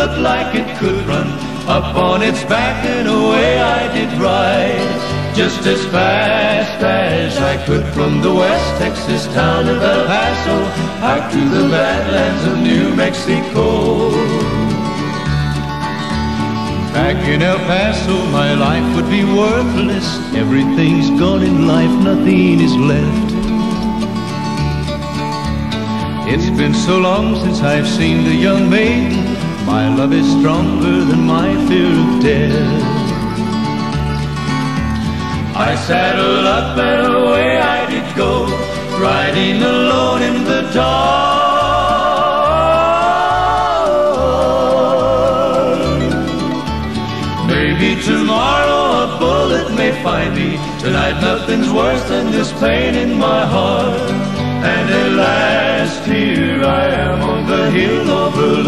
Looked like it could run up on its back and away I did ride just as fast as I could from the west Texas town of El Paso out to the badlands of New Mexico. Back in El Paso, my life would be worthless. Everything's gone in life, nothing is left. It's been so long since I've seen the young maiden. My love is stronger than my fear of death. I saddled up and away I did go, riding alone in the dark. Maybe tomorrow a bullet may find me. Tonight nothing's worse than this pain in my heart. And at last here I am on the hill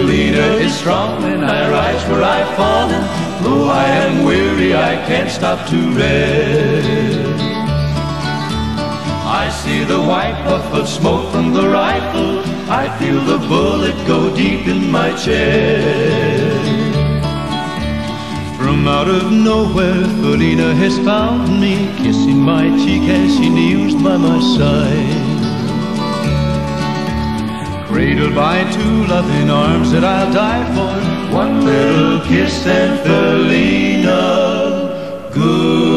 Felina is strong and I rise where I've fallen. Though I am weary, I can't stop to rest. I see the white puff of smoke from the rifle. I feel the bullet go deep in my chest. From out of nowhere, Felina has found me, kissing my cheek as she kneels by my side. Cradled by two loving arms that I'll die for. One little kiss and Felina, good.